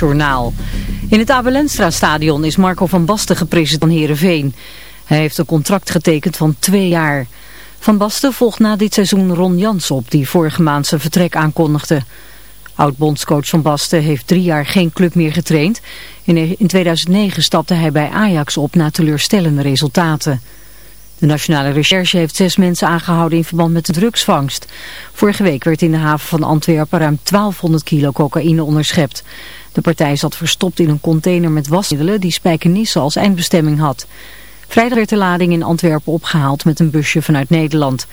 Journaal. In het Abelenstra stadion is Marco van Basten gepresenteerd van Heerenveen. Hij heeft een contract getekend van twee jaar. Van Basten volgt na dit seizoen Ron Jans op, die vorige maand zijn vertrek aankondigde. Oud-bondscoach Van Basten heeft drie jaar geen club meer getraind. In 2009 stapte hij bij Ajax op na teleurstellende resultaten. De Nationale Recherche heeft zes mensen aangehouden in verband met de drugsvangst. Vorige week werd in de haven van Antwerpen ruim 1200 kilo cocaïne onderschept. De partij zat verstopt in een container met wasmiddelen die Spijkenisse als eindbestemming had. Vrijdag werd de lading in Antwerpen opgehaald met een busje vanuit Nederland.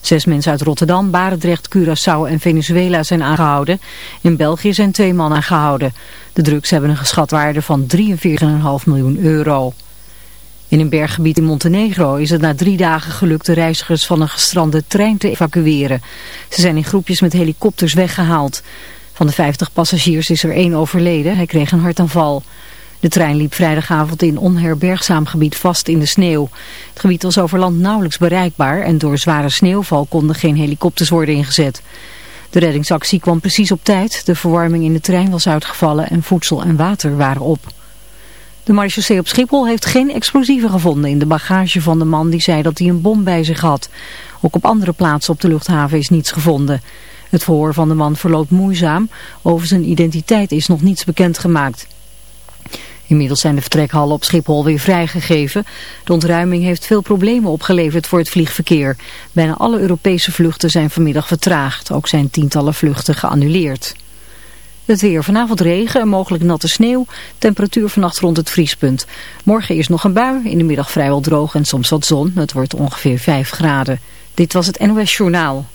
Zes mensen uit Rotterdam, Barendrecht, Curaçao en Venezuela zijn aangehouden. In België zijn twee mannen aangehouden. De drugs hebben een geschatwaarde van 43,5 miljoen euro. In een berggebied in Montenegro is het na drie dagen gelukt de reizigers van een gestrande trein te evacueren. Ze zijn in groepjes met helikopters weggehaald. Van de 50 passagiers is er één overleden. Hij kreeg een hartaanval. De trein liep vrijdagavond in onherbergzaam gebied vast in de sneeuw. Het gebied was over land nauwelijks bereikbaar en door zware sneeuwval konden geen helikopters worden ingezet. De reddingsactie kwam precies op tijd. De verwarming in de trein was uitgevallen en voedsel en water waren op. De marechaussee op Schiphol heeft geen explosieven gevonden in de bagage van de man die zei dat hij een bom bij zich had. Ook op andere plaatsen op de luchthaven is niets gevonden. Het verhoor van de man verloopt moeizaam. Over zijn identiteit is nog niets bekendgemaakt. Inmiddels zijn de vertrekhallen op Schiphol weer vrijgegeven. De ontruiming heeft veel problemen opgeleverd voor het vliegverkeer. Bijna alle Europese vluchten zijn vanmiddag vertraagd. Ook zijn tientallen vluchten geannuleerd. Het weer vanavond regen en mogelijk natte sneeuw. Temperatuur vannacht rond het vriespunt. Morgen is nog een bui. In de middag vrijwel droog en soms wat zon. Het wordt ongeveer 5 graden. Dit was het NOS Journaal.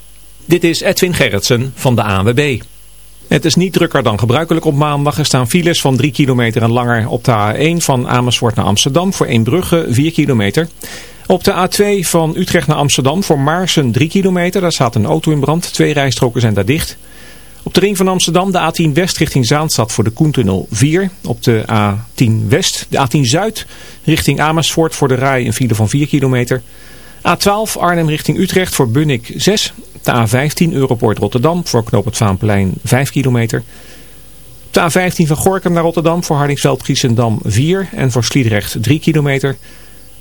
Dit is Edwin Gerritsen van de ANWB. Het is niet drukker dan gebruikelijk op maandag. Er staan files van 3 kilometer en langer op de A1 van Amersfoort naar Amsterdam voor Eembrugge 4 kilometer. Op de A2 van Utrecht naar Amsterdam voor Maarsen 3 kilometer. Daar staat een auto in brand. Twee rijstroken zijn daar dicht. Op de ring van Amsterdam de A10 West richting Zaanstad voor de Koentunnel 4. Op de A10 West, de A10 Zuid richting Amersfoort voor de Rai een file van 4 kilometer. A12 Arnhem richting Utrecht voor Bunnik 6. De A15 Europoort Rotterdam voor Knoop het Vaanplein 5 kilometer. De A15 van Gorkum naar Rotterdam voor Hardingsveld Giesendam 4 en voor Sliedrecht 3 kilometer.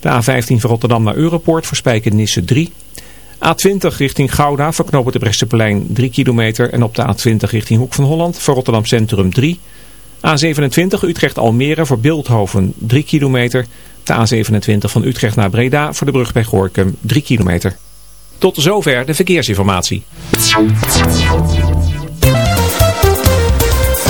De A15 van Rotterdam naar Europoort voor Spijkenisse 3 A20 richting Gouda voor knopen de Bresseplein 3 kilometer. En op de A20 richting Hoek van Holland voor Rotterdam Centrum 3. A27 Utrecht-Almere voor Beeldhoven 3 kilometer. De A27 van Utrecht naar Breda voor de brug bij Gorkum 3 kilometer. Tot zover de verkeersinformatie.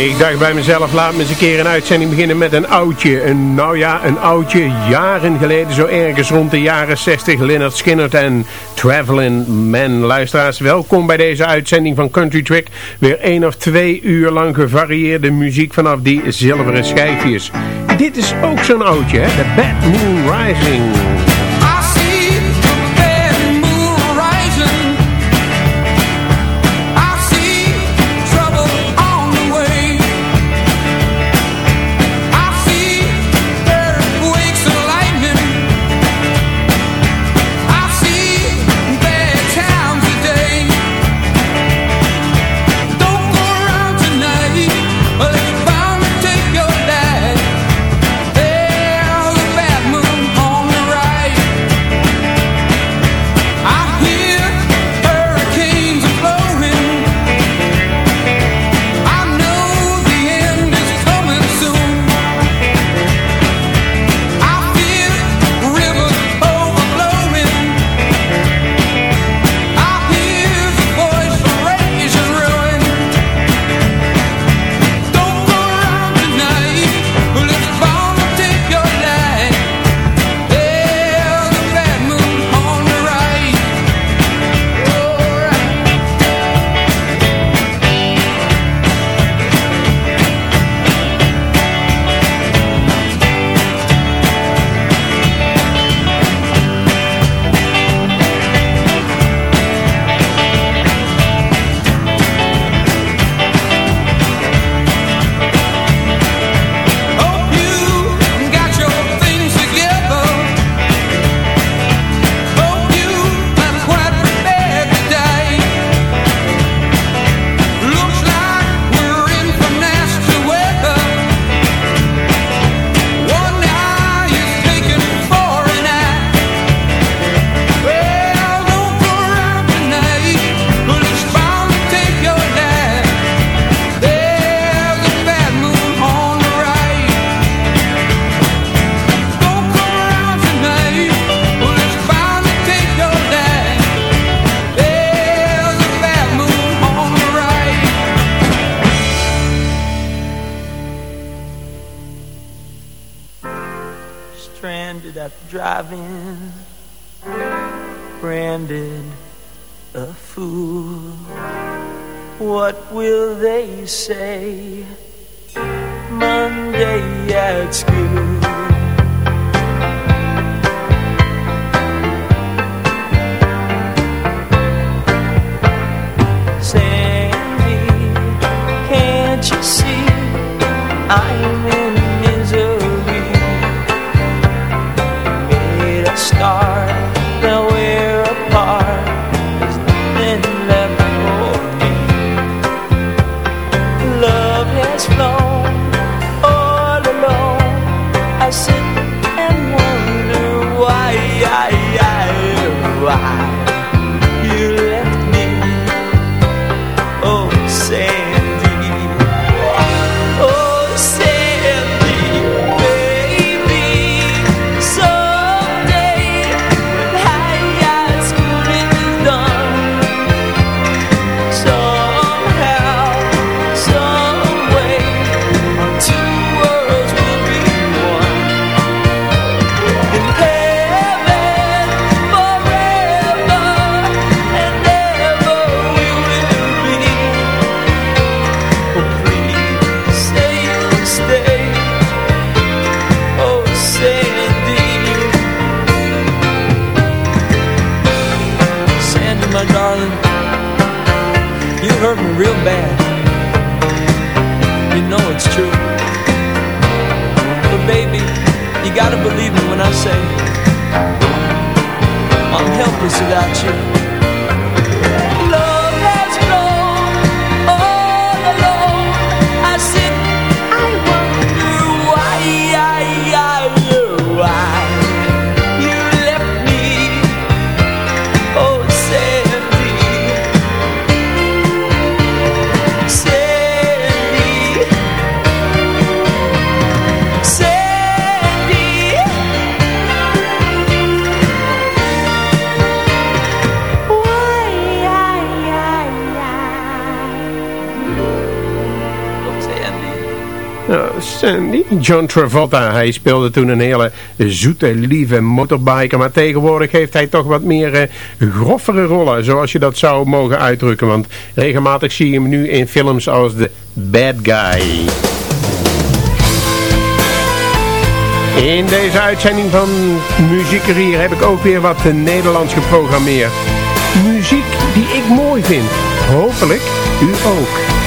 Ik dacht bij mezelf, laat me eens een keer een uitzending beginnen met een oudje. Een, nou ja, een oudje, jaren geleden, zo ergens rond de jaren 60. Leonard Skinner en Traveling Man. Luisteraars, welkom bij deze uitzending van Country Trick. Weer één of twee uur lang gevarieerde muziek vanaf die zilveren schijfjes. Dit is ook zo'n oudje, hè? The Bad Moon Rising. John Travolta, hij speelde toen een hele zoete, lieve motorbiker. Maar tegenwoordig heeft hij toch wat meer uh, groffere rollen, zoals je dat zou mogen uitdrukken. Want regelmatig zie je hem nu in films als The Bad Guy. In deze uitzending van Muziekerie heb ik ook weer wat Nederlands geprogrammeerd. Muziek die ik mooi vind. Hopelijk u ook.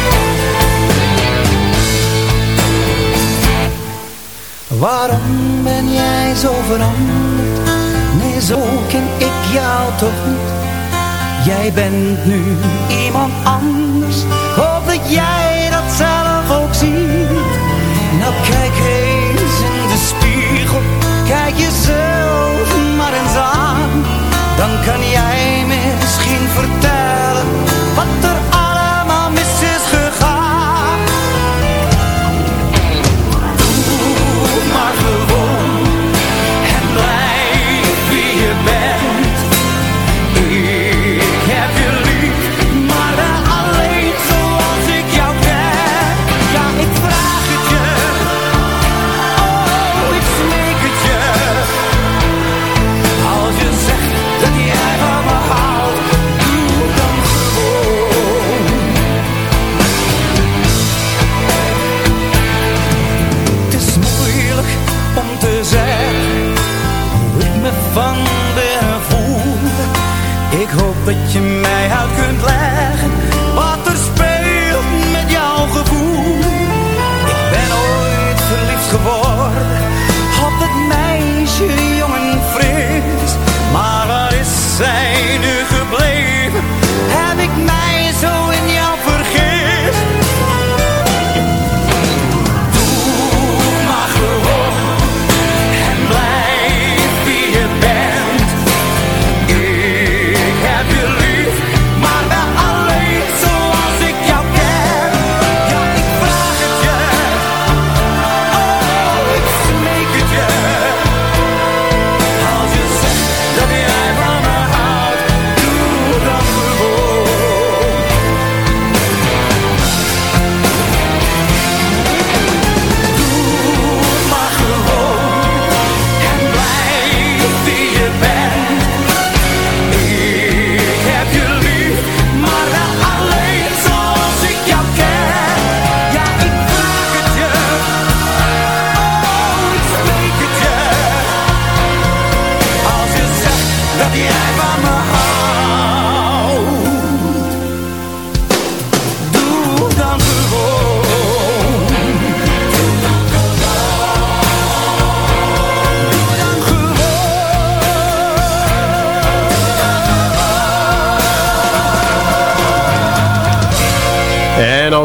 Waarom ben jij zo veranderd? Nee, zo ken ik jou toch niet. Jij bent nu iemand anders. Hoop dat jij dat zelf ook ziet. Nou kijk eens in de spiegel. Kijk jezelf maar eens aan. Dan kan jij misschien vertellen wat er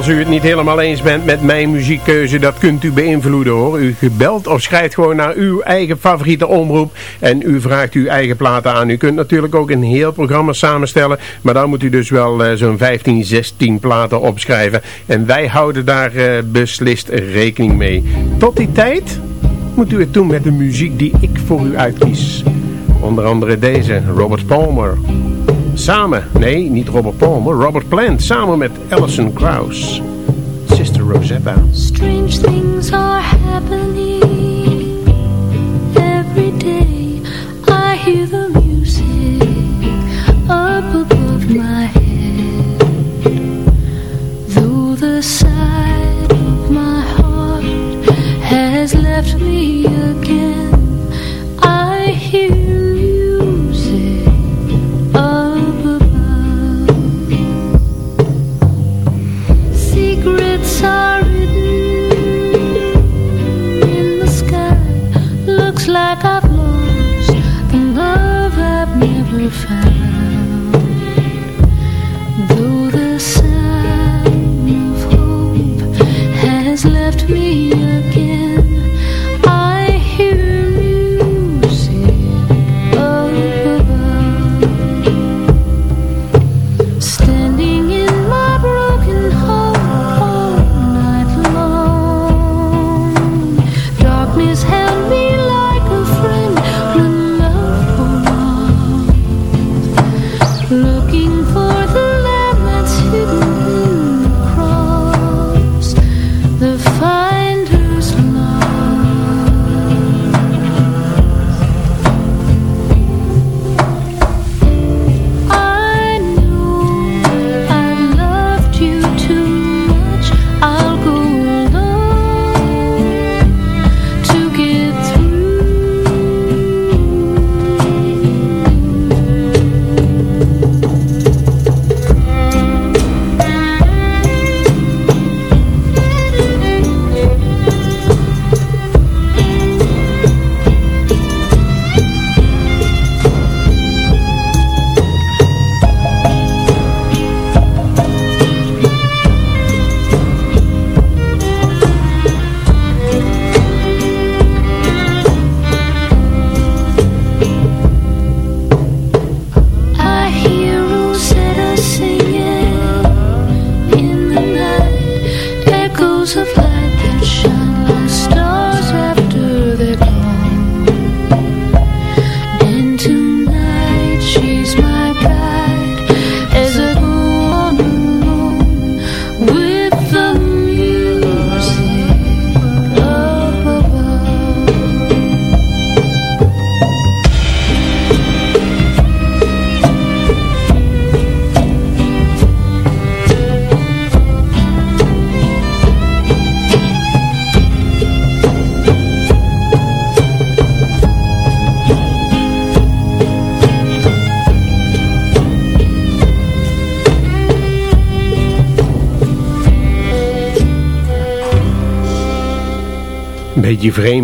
als u het niet helemaal eens bent met mijn muziekkeuze, dat kunt u beïnvloeden hoor. U gebelt of schrijft gewoon naar uw eigen favoriete omroep en u vraagt uw eigen platen aan. U kunt natuurlijk ook een heel programma samenstellen, maar dan moet u dus wel uh, zo'n 15, 16 platen opschrijven. En wij houden daar uh, beslist rekening mee. Tot die tijd moet u het doen met de muziek die ik voor u uitkies. Onder andere deze, Robert Palmer. Samen, nee, niet Robert Palmer, Robert Plant. Samen met Alison Krauss. Sister Rosetta. Strange things are happening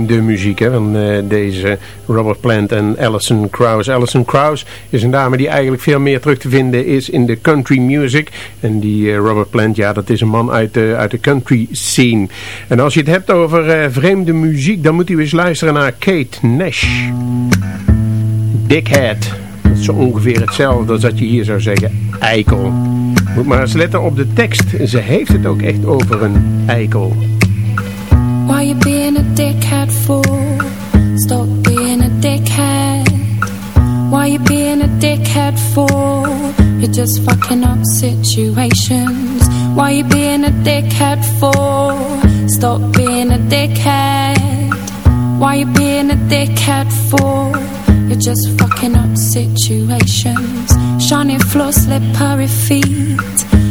vreemde muziek hè, van uh, deze Robert Plant en Alison Krauss. Alison Krauss is een dame die eigenlijk veel meer terug te vinden is in de country music. En die uh, Robert Plant, ja, dat is een man uit de, uit de country scene. En als je het hebt over vreemde muziek, dan moet u eens luisteren naar Kate Nash. Dickhead. Dat is zo ongeveer hetzelfde als dat je hier zou zeggen eikel. Moet maar eens letten op de tekst. Ze heeft het ook echt over een eikel. Why you being a dickhead for? Stop being a dickhead. Why you being a dickhead for? You're just fucking up situations. Why you being a dickhead for? Stop being a dickhead. Why you being a dickhead Just fucking up situations. Shiny floor, slippery feet.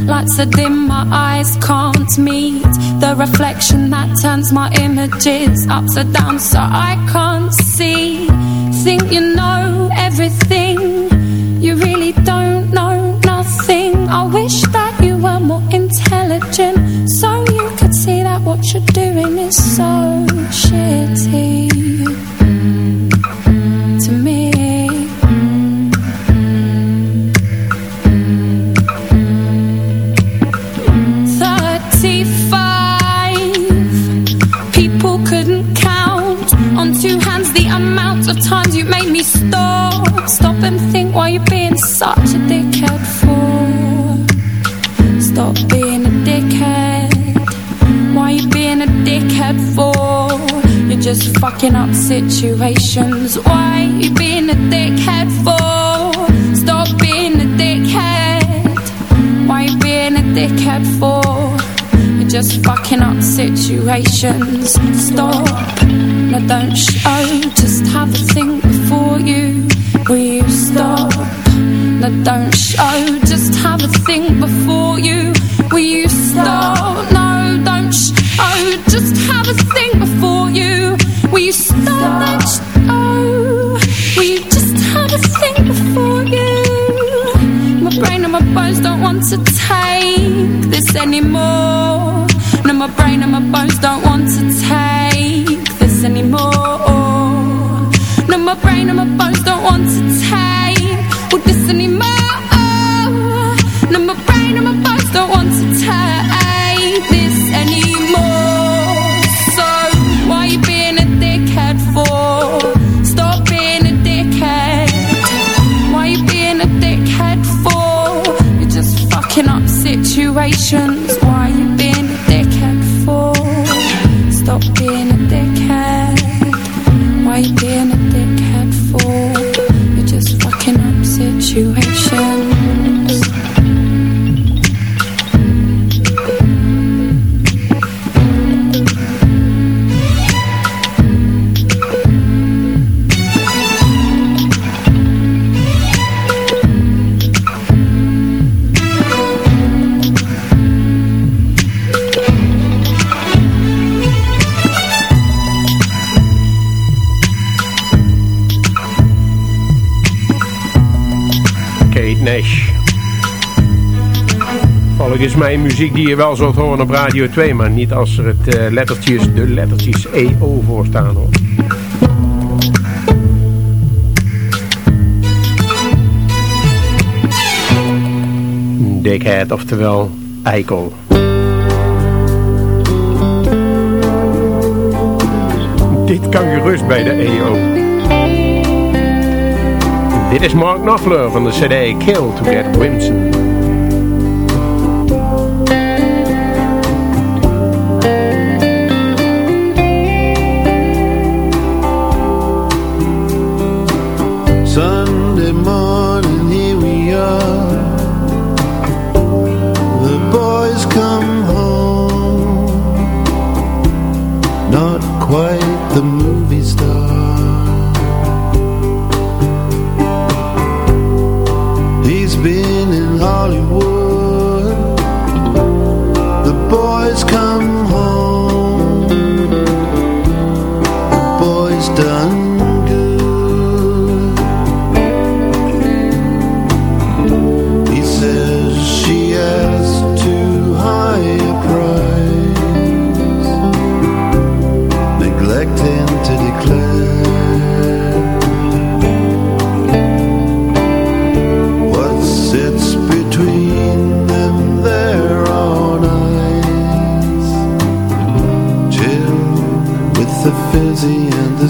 Lights are dim, my eyes can't meet. The reflection that turns my images Upside down so I can't see. Think you know everything. You really don't know nothing. I wish that you were more intelligent So you could see that what you're doing is so shitty such a dickhead for? Stop being a dickhead. Why you being a dickhead for? You're just fucking up situations. Why you being a dickhead for? Stop being a dickhead. Why you being a dickhead for? You're just fucking up situations. Stop. No, don't show. Oh, just have a think before you. Will you stop? that don't show Just have a think before you Will you stop? No, don't show Just have a think before you Will you stop? Don't show Will you just have a think before you My brain and my bones don't want to take this anymore No, my brain and my bones don't want to take this anymore No, my brain and my to situations muziek die je wel zult horen op Radio 2, maar niet als er het uh, lettertjes, de lettertjes EO voor staan hoor. Dickhead, oftewel eikel. Dit kan gerust bij de EO. Dit is Mark Knopfler van de CD Kill to Get Winston. movie star. He's been in Hollywood. The boys come.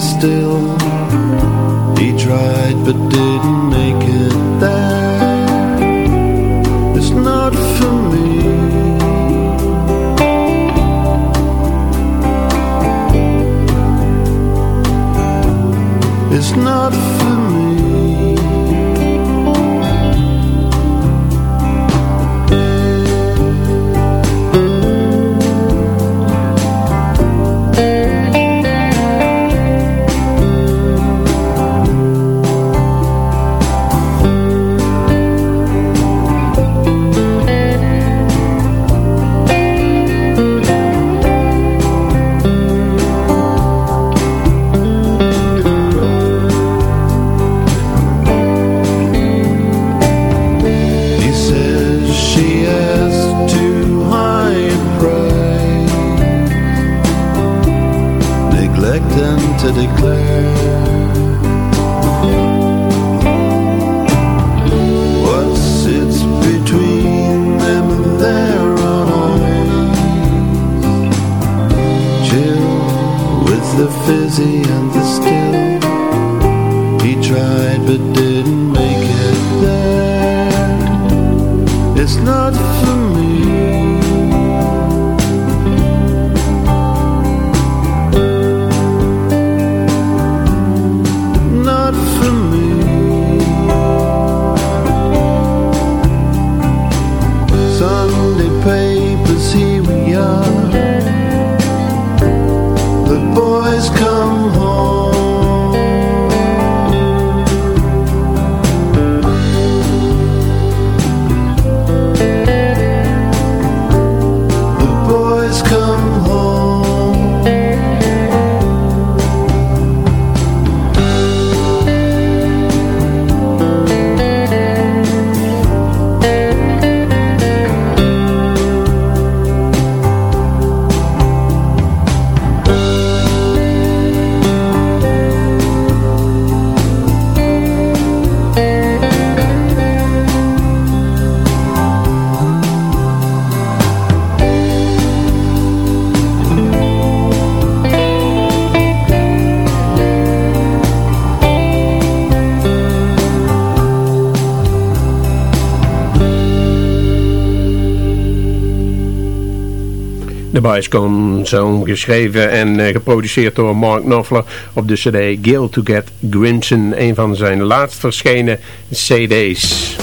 still. He tried but didn't. bij is zo'n geschreven en eh, geproduceerd door Mark Knopfler op de cd Guild to Get Grinson, een van zijn laatst verschenen cd's.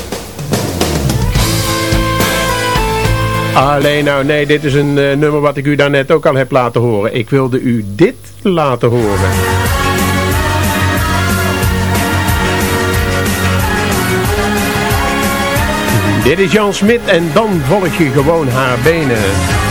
Alleen nou, nee, dit is een eh, nummer wat ik u daarnet ook al heb laten horen. Ik wilde u dit laten horen. Dit is Jan Smit en dan volg je gewoon haar benen.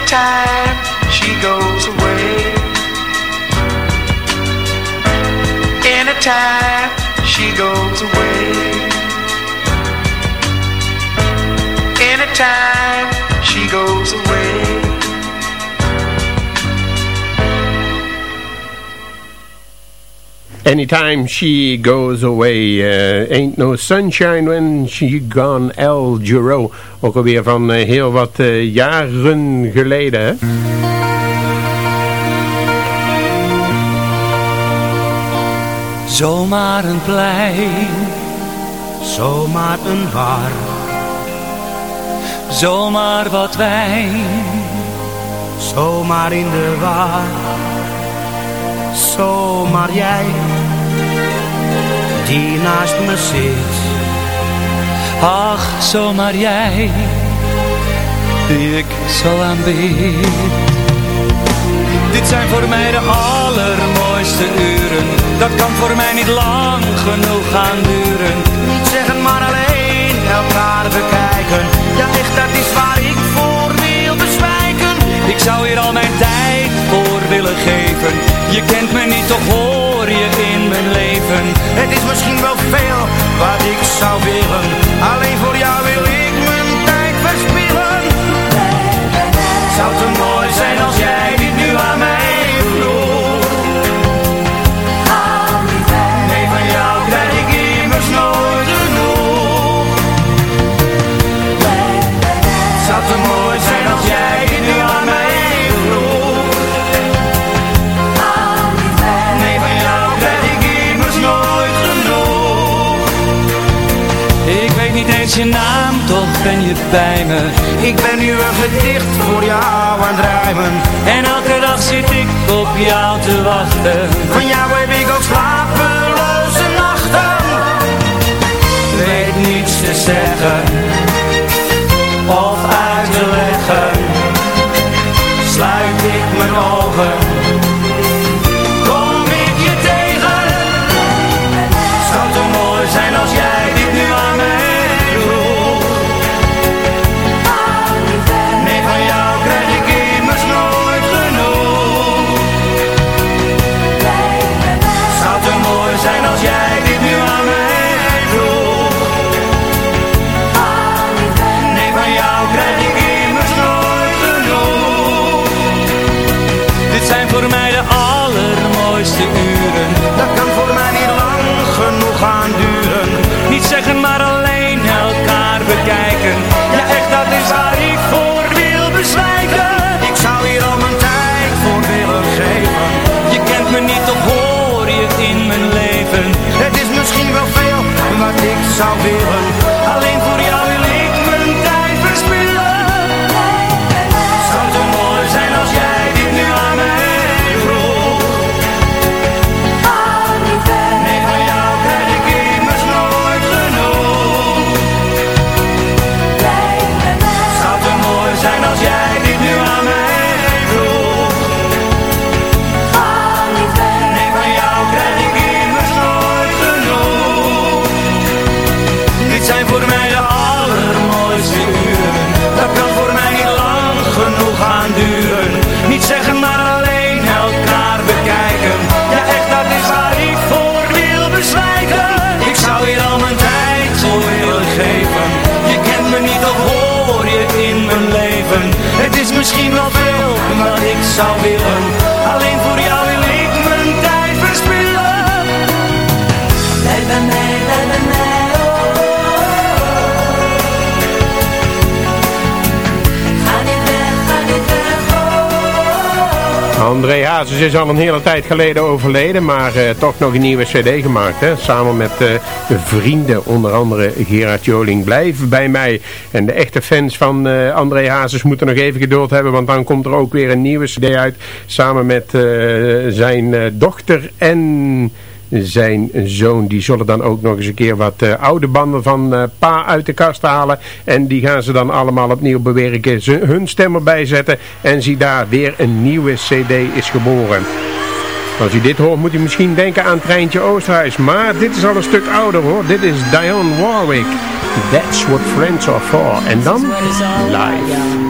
Anytime she goes away. Anytime she goes away. Anytime she goes away. Anytime she goes away, uh, ain't no sunshine when she gone, El Giro. Ook alweer van uh, heel wat uh, jaren geleden? Zomaar een plein, zomaar een bar. Zomaar wat wijn, zomaar in de war zomaar jij die naast me zit. Ach, zomaar jij die ik zo aanbid. Dit zijn voor mij de allermooiste uren. Dat kan voor mij niet lang genoeg gaan duren. Niet zeggen maar alleen elkaar bekijken. Ja echt, dat is waar ik voor wil bezwijken. Ik zou hier al mijn tijd voor willen geven Je kent me niet, toch hoor je in mijn leven Het is misschien wel veel wat ik zou willen. Alleen voor jou wil ik mijn tijd verspillen Zou te mooi zijn als jij je naam, toch ben je bij me. Ik ben nu een gedicht voor jou aan het rijmen. En elke dag zit ik op jou te wachten. Van jou heb ik ook slapeloze nachten. Weet niets te zeggen Of uit te leggen. Sluit ik mijn ogen zou willen. Zou willen. André Hazes is al een hele tijd geleden overleden, maar eh, toch nog een nieuwe cd gemaakt. Hè? Samen met eh, vrienden, onder andere Gerard Joling. Blijf bij mij. En de echte fans van eh, André Hazes moeten nog even geduld hebben, want dan komt er ook weer een nieuwe cd uit. Samen met zijn dochter en zijn zoon. Die zullen dan ook nog eens een keer wat eh, oude banden van eh, pa uit de kast halen. En die gaan ze dan allemaal opnieuw bewerken. Ze, hun stem erbij zetten. En zie daar, weer een nieuwe cd is geboren. Als u dit hoort moet u misschien denken aan Treintje Oosterhuis. Maar dit is al een stuk ouder hoor. Dit is Dionne Warwick. That's what friends are for. En dan live.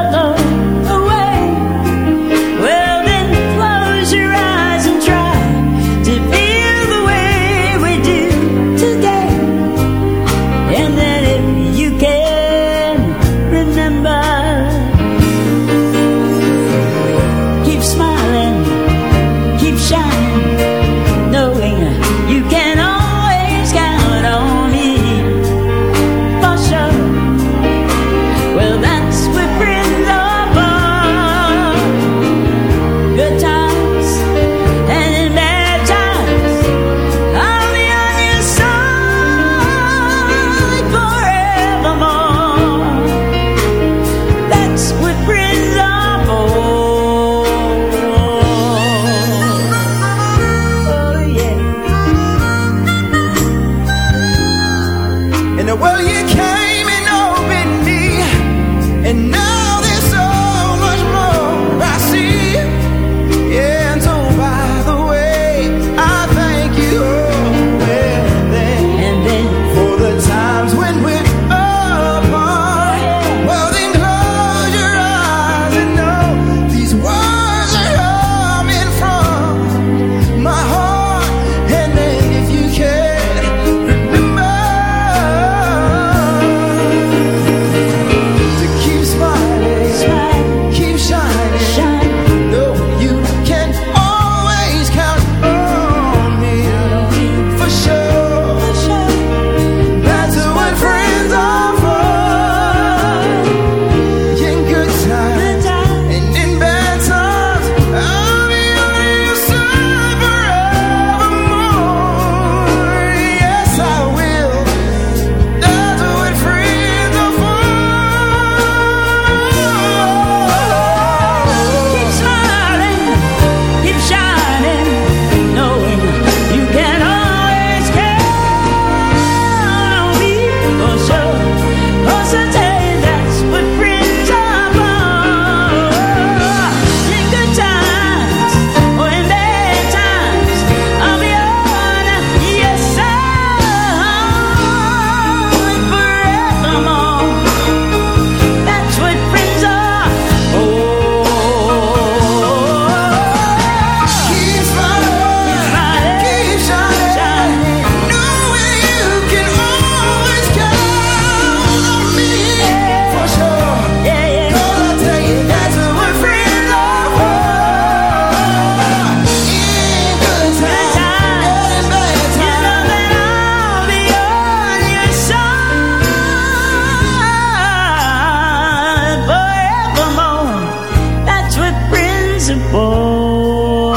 for.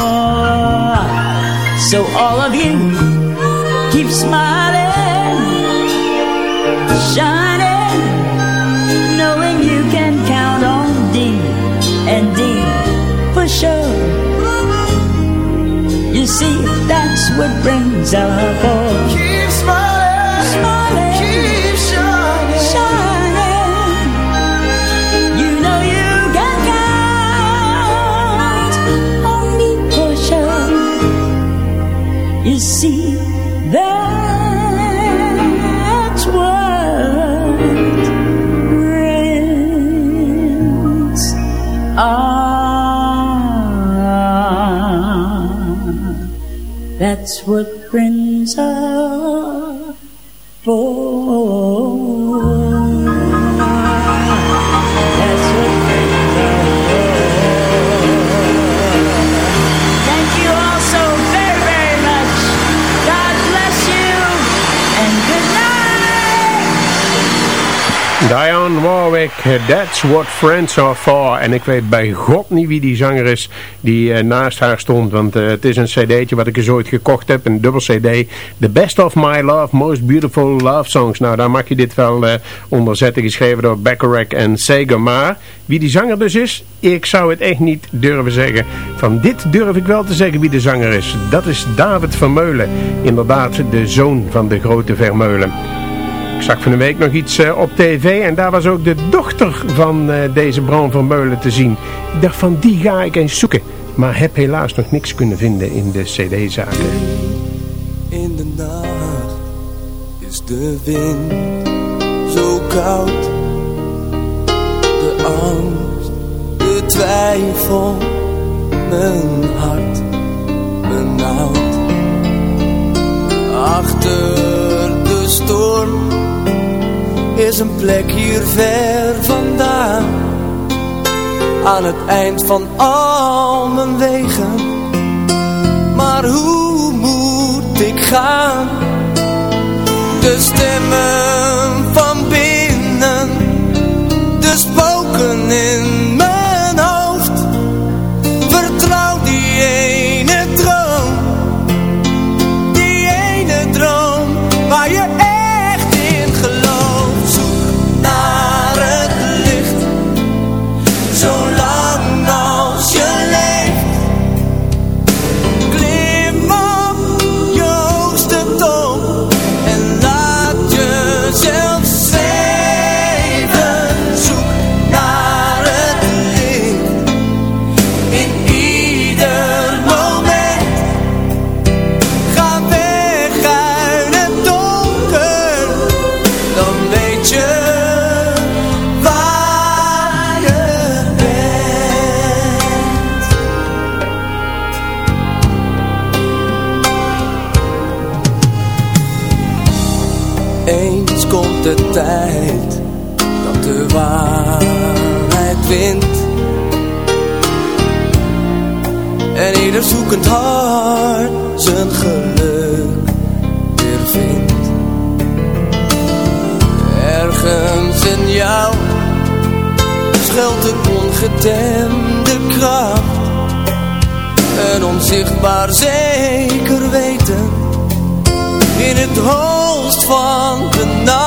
So all of you keep smiling, shining, knowing you can count on D and D for sure. You see, that's what brings are for. keep smiling, keep That's what Warwick, That's What Friends Are For. En ik weet bij god niet wie die zanger is die eh, naast haar stond. Want eh, het is een cd'tje wat ik eens ooit gekocht heb. Een dubbel cd. The Best of My Love, Most Beautiful Love Songs. Nou, daar mag je dit wel eh onder zetten. Geschreven door Bacharach en Sega. Maar wie die zanger dus is, ik zou het echt niet durven zeggen. Van dit durf ik wel te zeggen wie de zanger is. Dat is David Vermeulen. Inderdaad, de zoon van de grote Vermeulen. Ik zag van een week nog iets eh, op tv en daar was ook de dochter van eh, deze Bram van Meulen te zien. Ik dacht van die ga ik eens zoeken, maar heb helaas nog niks kunnen vinden in de cd-zaken. In de nacht is de wind zo koud. De angst, de twijfel, mijn hart benauwd. Achter de storm is een plek hier ver vandaan. Aan het eind van al mijn wegen. Maar hoe moet ik gaan? De stemmen ieder zoekend hart zijn geluk weer vindt. Ergens in jou schuilt een ongetemde kracht. Een onzichtbaar zeker weten in het hoogst van de nacht.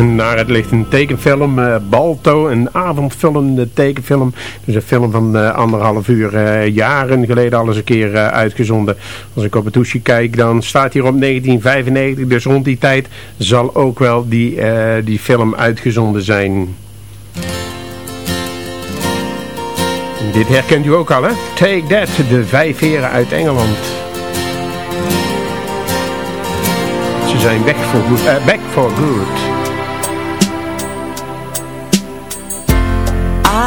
Naar het licht. Een tekenfilm, uh, Balto, een avondvullende tekenfilm. Dus een film van uh, anderhalf uur, uh, jaren geleden al eens een keer uitgezonden. Als ik op het hoesje kijk, dan staat hier op 1995. Dus rond die tijd zal ook wel die, die film uitgezonden zijn. Dit herkent u ook al, hè? Take That, de vijf heren uit Engeland. Ze zijn weg voor goed, back for good.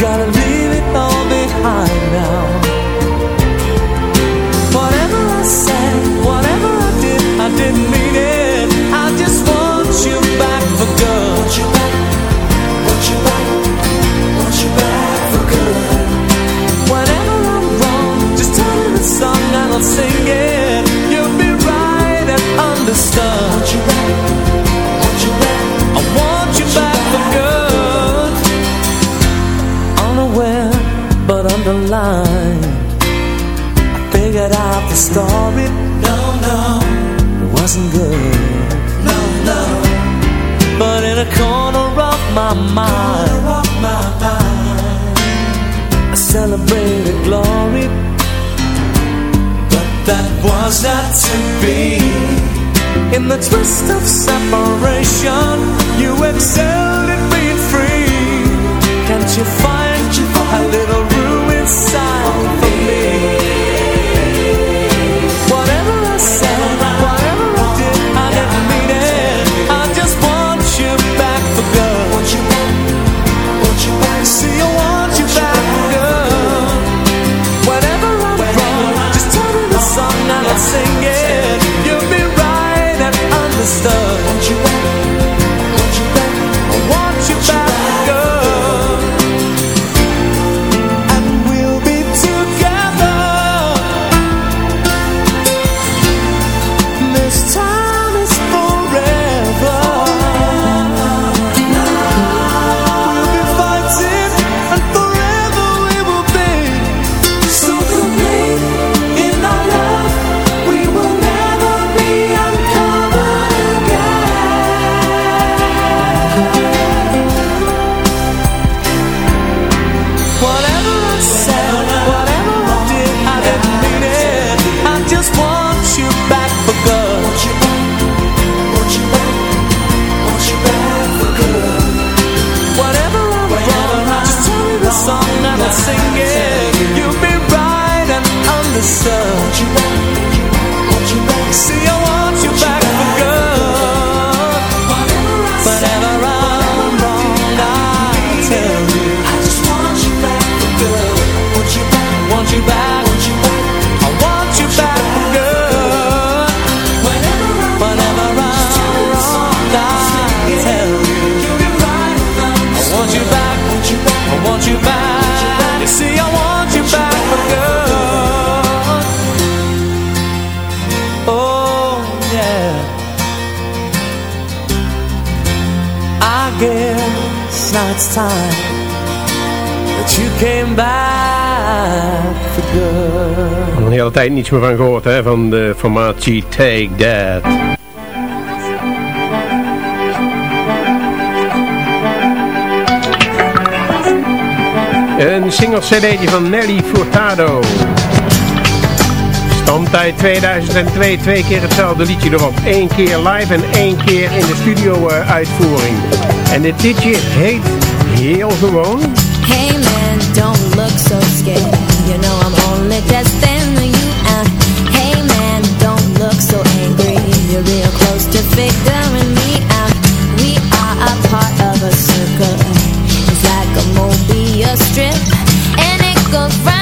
gotta twist of separation, hele tijd niets meer van gehoord, hè, van de formatie Take That. Een single cd'tje van Nelly Furtado. Stamtijd 2002, twee keer hetzelfde liedje erop. Eén keer live en één keer in de studio eh, uitvoering. En dit liedje heet heel gewoon... Hey man, don't look so scared. You know I'm only Real close to figuring me out. We are a part of a circle. It's like a Mobius strip, and it goes round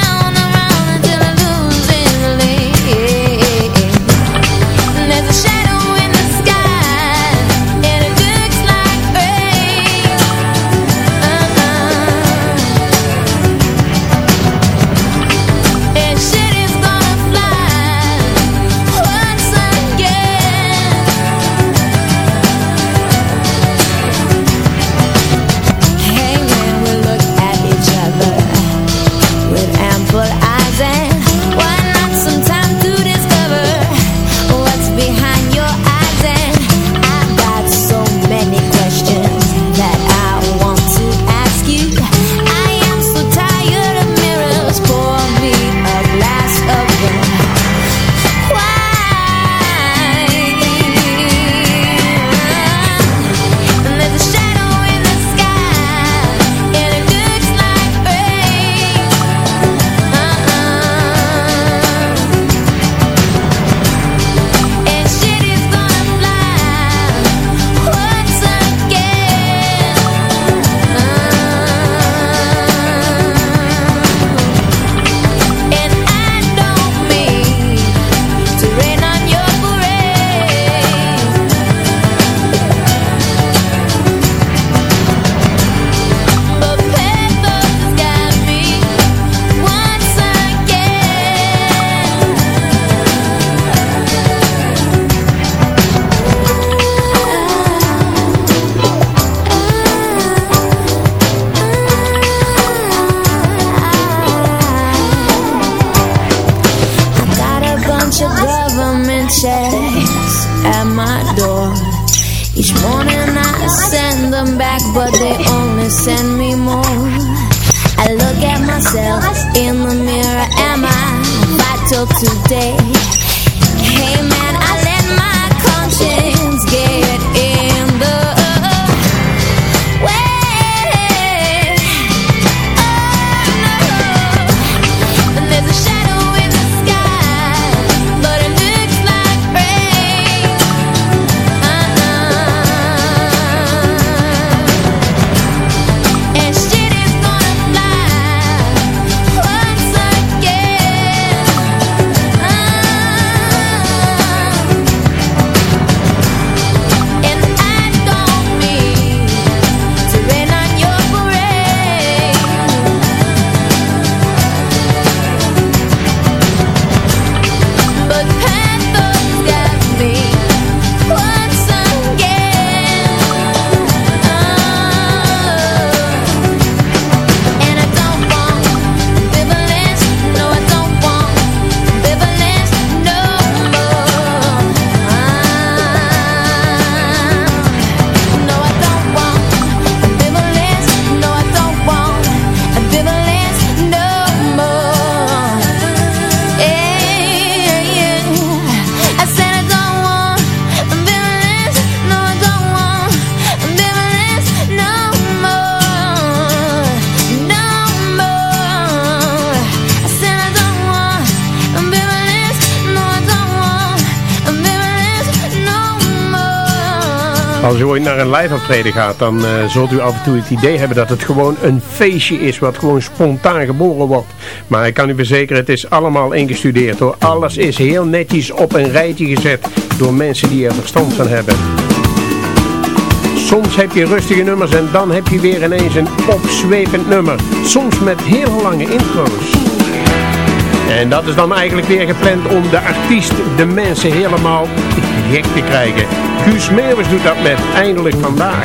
een live optreden gaat, dan eh, zult u af en toe het idee hebben dat het gewoon een feestje is wat gewoon spontaan geboren wordt. Maar ik kan u verzekeren, het is allemaal ingestudeerd hoor. Alles is heel netjes op een rijtje gezet door mensen die er verstand van hebben. Soms heb je rustige nummers en dan heb je weer ineens een opzwepend nummer. Soms met heel lange intro's. En dat is dan eigenlijk weer gepland om de artiest, de mensen helemaal gek te krijgen. Doet dat met Eindelijk Vandaag.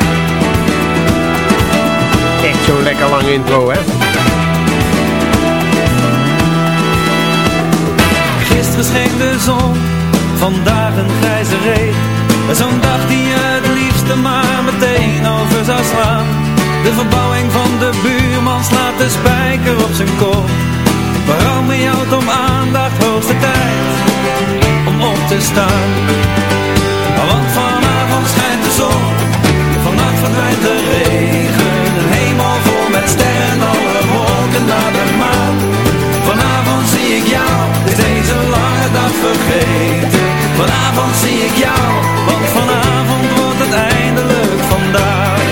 Echt zo'n lekker lang intro, hè? Gisteren scheen de zon, vandaag een grijze regen. Zo'n dag die je het liefste maar meteen over zou slaan. De verbouwing van de buurman slaat de spijker op zijn kop. Waarom me jou om aandacht, hoogste tijd te. Want vanavond schijnt de zon, vannacht verdwijnt de regen. Een hemel vol met sterren, alle wolken naar de maan. Vanavond zie ik jou, is deze lange dag vergeten. Vanavond zie ik jou, want vanavond wordt het eindelijk vandaag.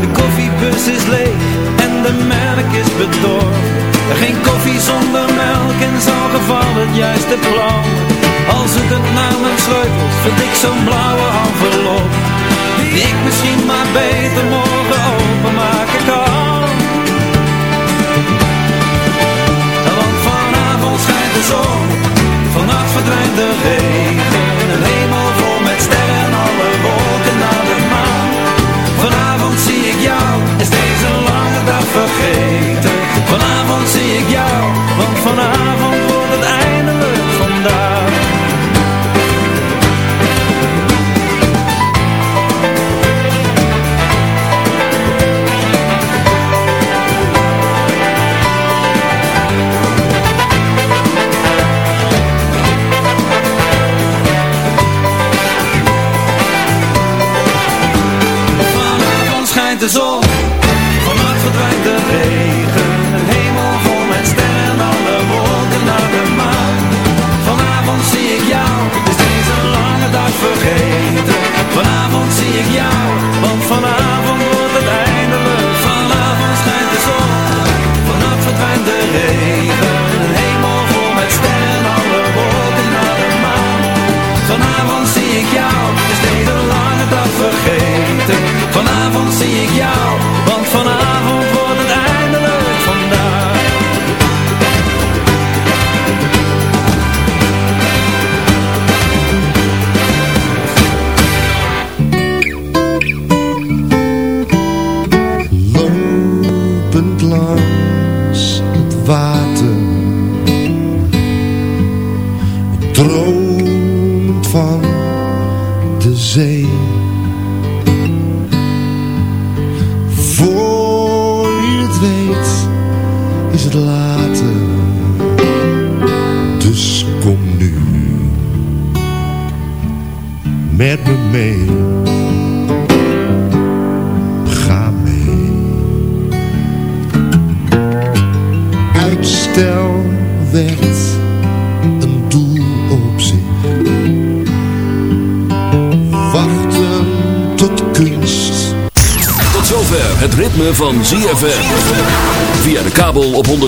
De koffiebus is leeg en de melk is bedorven. Geen koffie zonder melk in zo'n geval het juiste plan. Als het het naar mijn sleutels, vind ik zo'n blauwe envelop. Die ik misschien maar beter morgen openmaken kan. Want vanavond schijnt de zon, vannacht verdwijnt de regen. Vanavond wordt het eindelijk vandaag. Vanavond schijnt de zon,